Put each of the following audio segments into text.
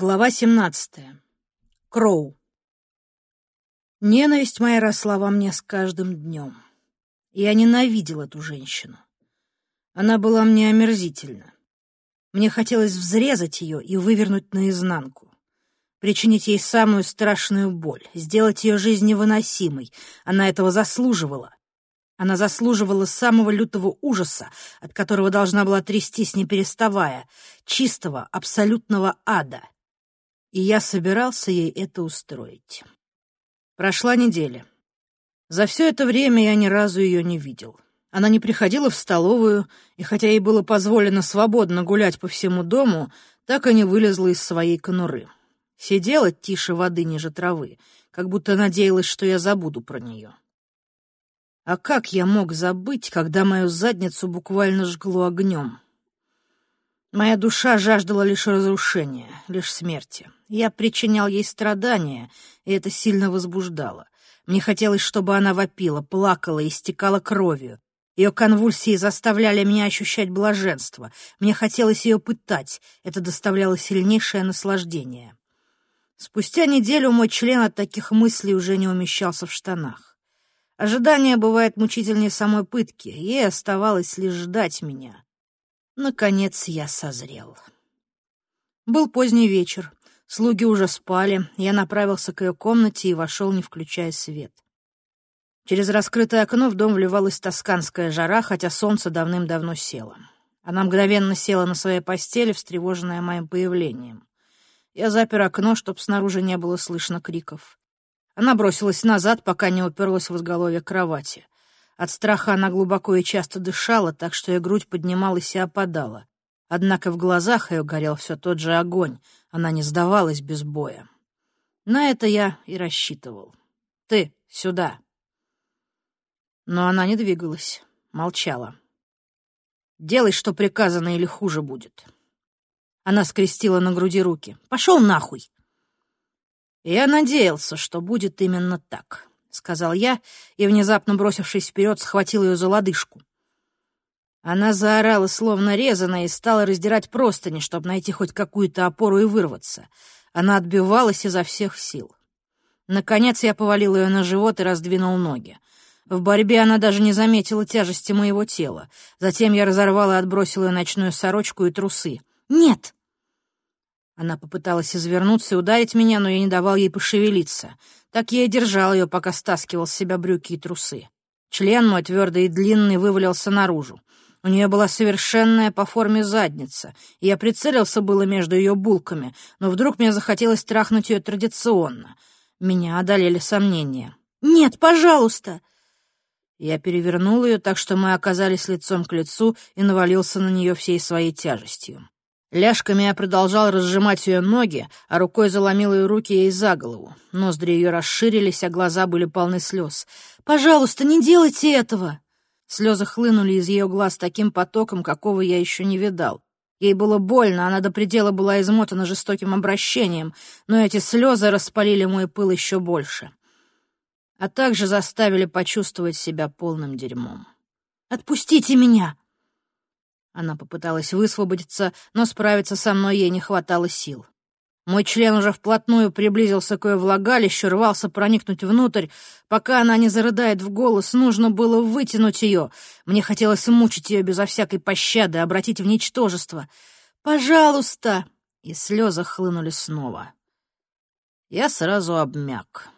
Глава 17. Кроу. Ненависть моя росла во мне с каждым днем. Я ненавидел эту женщину. Она была мне омерзительна. Мне хотелось взрезать ее и вывернуть наизнанку. Причинить ей самую страшную боль, сделать ее жизнь невыносимой. Она этого заслуживала. Она заслуживала самого лютого ужаса, от которого должна была трястись, не переставая, чистого, абсолютного ада — и я собирался ей это устроить. Прошла неделя. За все это время я ни разу ее не видел. Она не приходила в столовую, и хотя ей было позволено свободно гулять по всему дому, так и не вылезла из своей конуры. Сидела тише воды ниже травы, как будто надеялась, что я забуду про нее. А как я мог забыть, когда мою задницу буквально жгло огнем? Моя душа жаждала лишь разрушения, лишь смерти. Я причинял ей страдания, и это сильно возбуждало. Мне хотелось, чтобы она вопила, плакала и истекала кровью. Ее конвульсии заставляли меня ощущать блаженство. Мне хотелось ее пытать. Это доставляло сильнейшее наслаждение. Спустя неделю мой член от таких мыслей уже не умещался в штанах. Ожидание бывает мучительнее самой пытки. Ей оставалось лишь ждать меня. Наконец я созрел. Был поздний вечер. Слуги уже спали. Я направился к ее комнате и вошел, не включая свет. Через раскрытое окно в дом вливалась тосканская жара, хотя солнце давным-давно село. Она мгновенно села на своей постели, встревоженная моим появлением. Я запер окно, чтоб снаружи не было слышно криков. Она бросилась назад, пока не уперлась в изголовье кровати. От страха она глубоко и часто дышала, так что ее грудь поднималась и опадала. Однако в глазах ее горел все тот же огонь, она не сдавалась без боя. На это я и рассчитывал. «Ты сюда!» Но она не двигалась, молчала. «Делай, что приказано, или хуже будет». Она скрестила на груди руки. «Пошел нахуй!» Я надеялся, что будет именно так. — сказал я, и, внезапно бросившись вперед, схватил ее за лодыжку. Она заорала, словно резаная, и стала раздирать простыни, чтобы найти хоть какую-то опору и вырваться. Она отбивалась изо всех сил. Наконец я повалил ее на живот и раздвинул ноги. В борьбе она даже не заметила тяжести моего тела. Затем я разорвал и отбросил ее ночную сорочку и трусы. «Нет!» Она попыталась извернуться и ударить меня, но я не давал ей пошевелиться. Так я и держал ее, пока стаскивал с себя брюки и трусы. Член мой твердый и длинный вывалился наружу. У нее была совершенная по форме задница, и я прицелился было между ее булками, но вдруг мне захотелось трахнуть ее традиционно. Меня одолели сомнения. «Нет, пожалуйста!» Я перевернул ее так, что мы оказались лицом к лицу и навалился на нее всей своей тяжестью. Ляжками я продолжал разжимать ее ноги, а рукой заломил ее руки ей за голову. Ноздри ее расширились, а глаза были полны слез. «Пожалуйста, не делайте этого!» Слезы хлынули из ее глаз таким потоком, какого я еще не видал. Ей было больно, она до предела была измотана жестоким обращением, но эти слезы распалили мой пыл еще больше, а также заставили почувствовать себя полным дерьмом. «Отпустите меня!» Она попыталась высвободиться, но справиться со мной ей не хватало сил. Мой член уже вплотную приблизился к ее влагалищу, рвался проникнуть внутрь. Пока она не зарыдает в голос, нужно было вытянуть ее. Мне хотелось мучить ее безо всякой пощады, обратить в ничтожество. «Пожалуйста!» И слезы хлынули снова. Я сразу обмяк.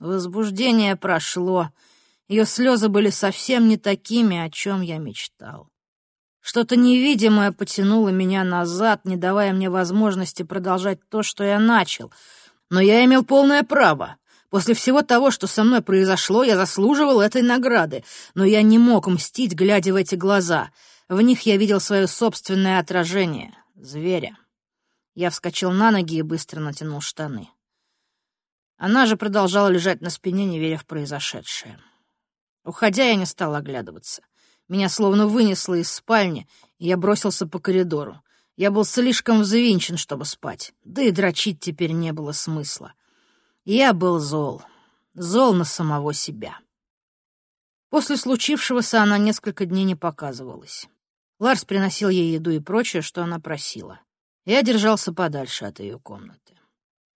Возбуждение прошло. Ее слезы были совсем не такими, о чем я мечтал. Что-то невидимое потянуло меня назад, не давая мне возможности продолжать то, что я начал. Но я имел полное право. После всего того, что со мной произошло, я заслуживал этой награды, но я не мог мстить, глядя в эти глаза. В них я видел свое собственное отражение — зверя. Я вскочил на ноги и быстро натянул штаны. Она же продолжала лежать на спине, не веря в произошедшее. Уходя, я не стал оглядываться. Меня словно вынесло из спальни, и я бросился по коридору. Я был слишком взвинчен, чтобы спать, да и дрочить теперь не было смысла. Я был зол, зол на самого себя. После случившегося она несколько дней не показывалась. Ларс приносил ей еду и прочее, что она просила. Я держался подальше от ее комнаты.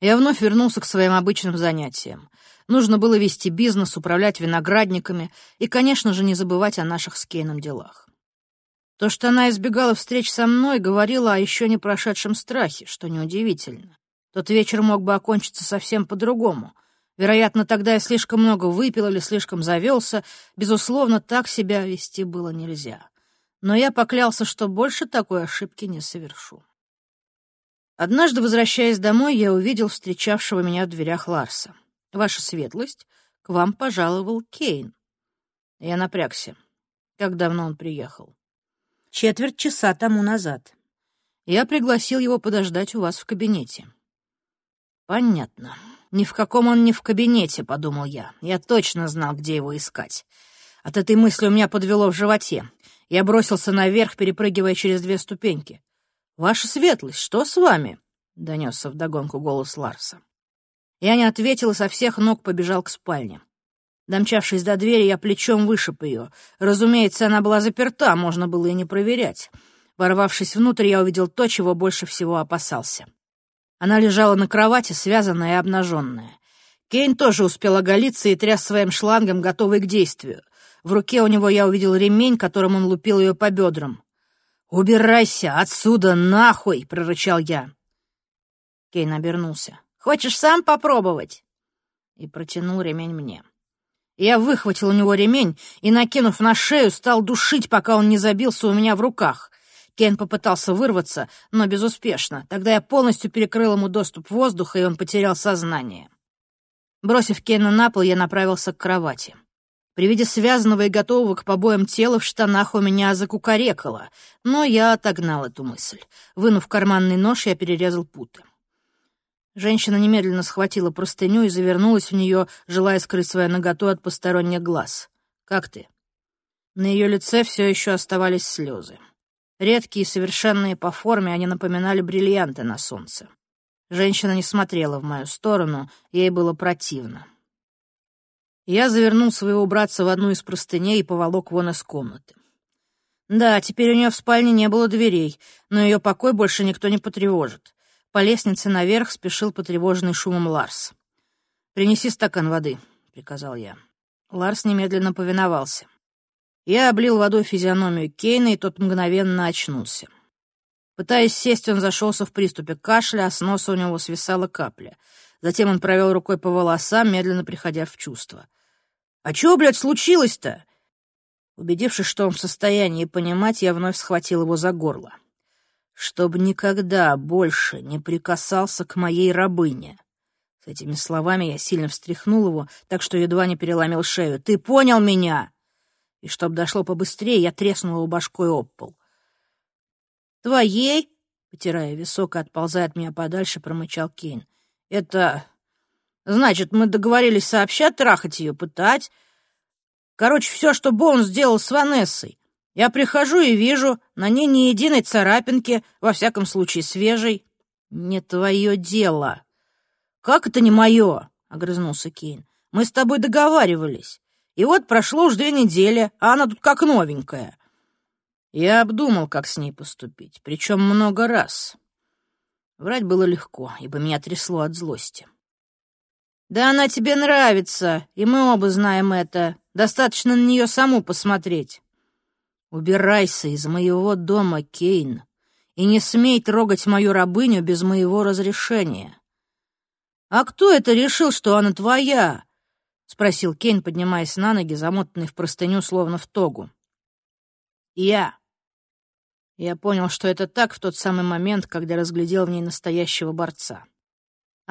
Я вновь вернулся к своим обычным занятиям. Нужно было вести бизнес, управлять виноградниками и, конечно же, не забывать о наших с Кейном делах. То, что она избегала встреч со мной, говорило о еще не прошедшем страхе, что неудивительно. Тот вечер мог бы окончиться совсем по-другому. Вероятно, тогда я слишком много выпил или слишком завелся. Безусловно, так себя вести было нельзя. Но я поклялся, что больше такой ошибки не совершу. Однажды, возвращаясь домой, я увидел встречавшего меня в дверях Ларса. «Ваша светлость, к вам пожаловал Кейн». Я напрягся. Как давно он приехал? четверть часа тому назад. Я пригласил его подождать у вас в кабинете. Понятно. Ни в каком он не в кабинете, подумал я. Я точно знал, где его искать. От этой мысли у меня подвело в животе. Я бросился наверх, перепрыгивая через две ступеньки. «Ваша светлость, что с вами?» — донесся вдогонку голос Ларса. Я не ответил со всех ног побежал к спальне. Домчавшись до двери, я плечом вышиб ее. Разумеется, она была заперта, можно было и не проверять. Ворвавшись внутрь, я увидел то, чего больше всего опасался. Она лежала на кровати, связанная и обнаженная. Кейн тоже успел оголиться и тряс своим шлангом, готовый к действию. В руке у него я увидел ремень, которым он лупил ее по бедрам. «Убирайся отсюда, нахуй!» — прорычал я. Кейн обернулся. «Хочешь сам попробовать?» И протянул ремень мне. Я выхватил у него ремень и, накинув на шею, стал душить, пока он не забился у меня в руках. Кен попытался вырваться, но безуспешно. Тогда я полностью перекрыл ему доступ воздуха, и он потерял сознание. Бросив Кена на пол, я направился к кровати. При виде связанного и готового к побоям тела в штанах у меня закукарекало, но я отогнал эту мысль. Вынув карманный нож, я перерезал путы. Женщина немедленно схватила простыню и завернулась в нее, желая скрыть свою наготу от посторонних глаз. «Как ты?» На ее лице все еще оставались слезы. Редкие, совершенные по форме, они напоминали бриллианты на солнце. Женщина не смотрела в мою сторону, ей было противно. Я завернул своего братца в одну из простыней и поволок вон из комнаты. Да, теперь у нее в спальне не было дверей, но ее покой больше никто не потревожит. По лестнице наверх спешил потревоженный шумом Ларс. «Принеси стакан воды», — приказал я. Ларс немедленно повиновался. Я облил водой физиономию Кейна, и тот мгновенно очнулся. Пытаясь сесть, он зашелся в приступе кашля, а с носа у него свисала капля. Затем он провел рукой по волосам, медленно приходя в чувство. «А чего, блядь, случилось-то?» Убедившись, что он в состоянии понимать, я вновь схватил его за горло чтобы никогда больше не прикасался к моей рабыне. С этими словами я сильно встряхнул его, так что едва не переломил шею. «Ты понял меня?» И чтоб дошло побыстрее, я треснул его башкой об пол. «Твоей?» — потирая висок и отползая от меня подальше, промычал Кейн. «Это... Значит, мы договорились сообща трахать ее, пытать. Короче, все, что Боун сделал с Ванессой. Я прихожу и вижу, на ней ни единой царапинки, во всяком случае свежей. Не твое дело. Как это не мое? Огрызнулся Кейн. Мы с тобой договаривались. И вот прошло уж две недели, а она тут как новенькая. Я обдумал, как с ней поступить, причем много раз. Врать было легко, ибо меня трясло от злости. «Да она тебе нравится, и мы оба знаем это. Достаточно на нее саму посмотреть». «Убирайся из моего дома, Кейн, и не смей трогать мою рабыню без моего разрешения». «А кто это решил, что она твоя?» — спросил Кейн, поднимаясь на ноги, замотанный в простыню, словно в тогу. «Я». Я понял, что это так в тот самый момент, когда разглядел в ней настоящего борца.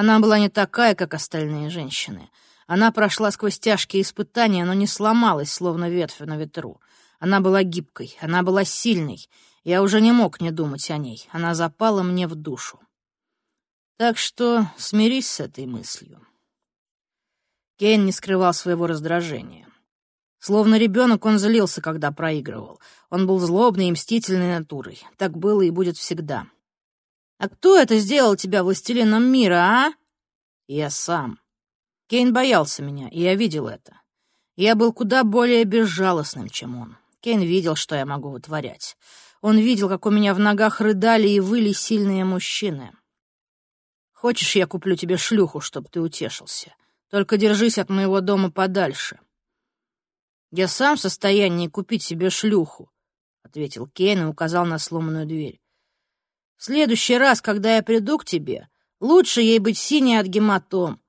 Она была не такая, как остальные женщины. Она прошла сквозь тяжкие испытания, но не сломалась, словно ветвь на ветру. Она была гибкой, она была сильной. Я уже не мог не думать о ней. Она запала мне в душу. Так что смирись с этой мыслью. Кейн не скрывал своего раздражения. Словно ребенок он злился, когда проигрывал. Он был злобной и мстительной натурой. Так было и будет всегда. «А кто это сделал тебя властелином мира, а?» «Я сам». Кейн боялся меня, и я видел это. Я был куда более безжалостным, чем он. Кейн видел, что я могу вытворять. он видел, как у меня в ногах рыдали и выли сильные мужчины. Хочешь, я куплю тебе шлюху, чтобы ты утешился? Только держись от моего дома подальше. Я сам в состоянии купить себе шлюху, — ответил Кейн и указал на сломанную дверь. В следующий раз, когда я приду к тебе, лучше ей быть синей от гематом,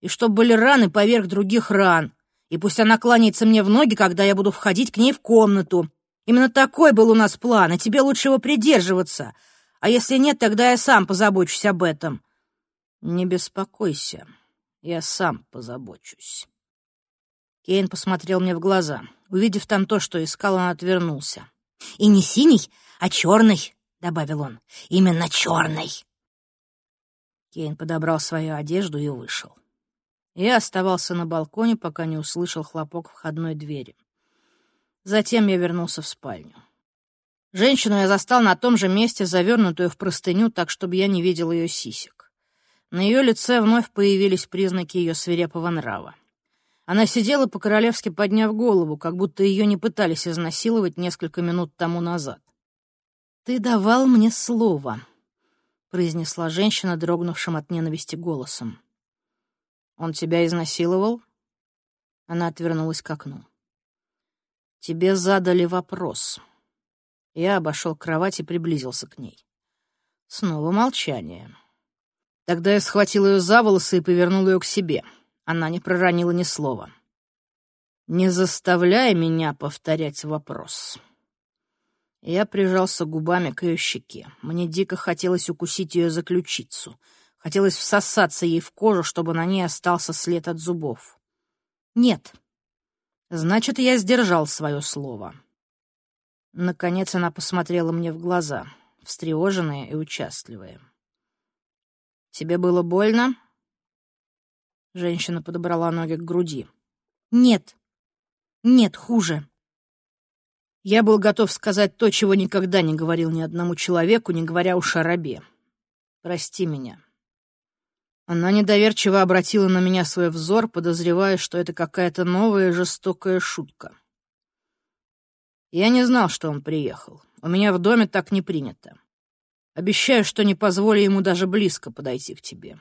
и чтобы были раны поверх других ран, и пусть она кланяется мне в ноги, когда я буду входить к ней в комнату. Именно такой был у нас план, и тебе лучше его придерживаться. А если нет, тогда я сам позабочусь об этом. Не беспокойся, я сам позабочусь. Кейн посмотрел мне в глаза. Увидев там то, что искал, он отвернулся. «И не синий, а черный», — добавил он. «Именно черный». Кейн подобрал свою одежду и вышел. Я оставался на балконе, пока не услышал хлопок входной двери. Затем я вернулся в спальню. Женщину я застал на том же месте, завернутую в простыню, так, чтобы я не видел ее сисек. На ее лице вновь появились признаки ее свирепого нрава. Она сидела по-королевски, подняв голову, как будто ее не пытались изнасиловать несколько минут тому назад. «Ты давал мне слово», — произнесла женщина, дрогнувшим от ненависти голосом. Он тебя изнасиловал? Она отвернулась к окну. Тебе задали вопрос. Я обошел кровать и приблизился к ней. Снова молчание. Тогда я схватил ее за волосы и повернул ее к себе. Она не проронила ни слова. «Не заставляй меня повторять вопрос». Я прижался губами к ее щеке. Мне дико хотелось укусить ее за ключицу — Хотелось всосаться ей в кожу, чтобы на ней остался след от зубов. «Нет». Значит, я сдержал свое слово. Наконец она посмотрела мне в глаза, встревоженные и участливые. «Тебе было больно?» Женщина подобрала ноги к груди. «Нет. Нет, хуже». Я был готов сказать то, чего никогда не говорил ни одному человеку, не говоря уж о рабе. «Прости меня. Она недоверчиво обратила на меня свой взор, подозревая, что это какая-то новая жестокая шутка. Я не знал, что он приехал. У меня в доме так не принято. Обещаю, что не позволю ему даже близко подойти к тебе.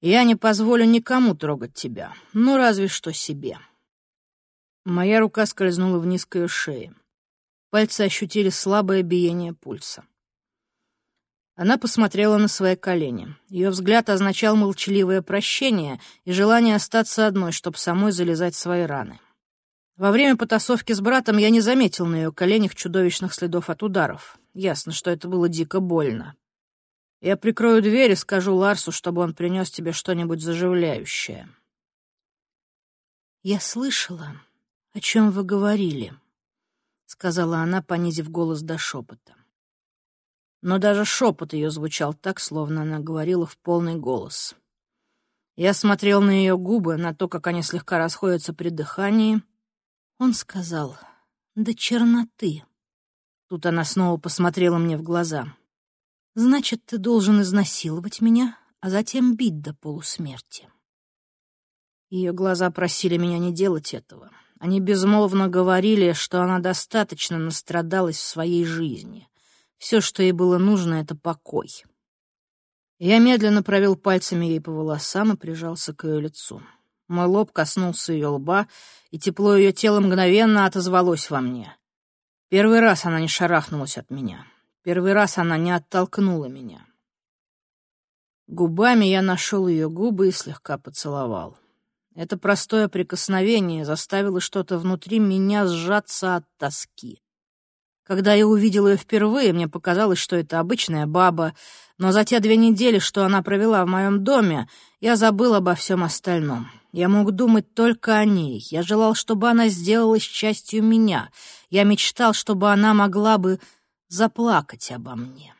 Я не позволю никому трогать тебя, ну разве что себе. Моя рука скользнула вниз к ее шее. Пальцы ощутили слабое биение пульса. Она посмотрела на свои колени. Ее взгляд означал молчаливое прощение и желание остаться одной, чтобы самой залезать в свои раны. Во время потасовки с братом я не заметил на ее коленях чудовищных следов от ударов. Ясно, что это было дико больно. Я прикрою дверь и скажу Ларсу, чтобы он принес тебе что-нибудь заживляющее. «Я слышала, о чем вы говорили», — сказала она, понизив голос до шепота но даже шепот ее звучал так, словно она говорила в полный голос. Я смотрел на ее губы, на то, как они слегка расходятся при дыхании. Он сказал, «До черноты». Тут она снова посмотрела мне в глаза. «Значит, ты должен изнасиловать меня, а затем бить до полусмерти». Ее глаза просили меня не делать этого. Они безмолвно говорили, что она достаточно настрадалась в своей жизни. Все, что ей было нужно, — это покой. Я медленно провел пальцами ей по волосам и прижался к ее лицу. Мой лоб коснулся ее лба, и тепло ее тела мгновенно отозвалось во мне. Первый раз она не шарахнулась от меня. Первый раз она не оттолкнула меня. Губами я нашел ее губы и слегка поцеловал. Это простое прикосновение заставило что-то внутри меня сжаться от тоски. Когда я увидел ее впервые, мне показалось, что это обычная баба, но за те две недели, что она провела в моем доме, я забыл обо всем остальном. Я мог думать только о ней. Я желал, чтобы она сделалась частью меня. Я мечтал, чтобы она могла бы заплакать обо мне.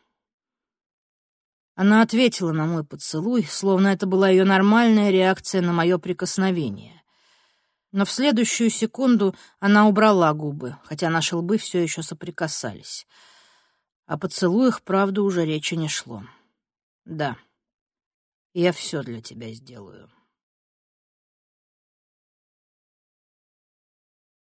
Она ответила на мой поцелуй, словно это была ее нормальная реакция на мое прикосновение. Но в следующую секунду она убрала губы, хотя наши лбы все еще соприкасались. О поцелуях, правда, уже речи не шло. «Да, я все для тебя сделаю».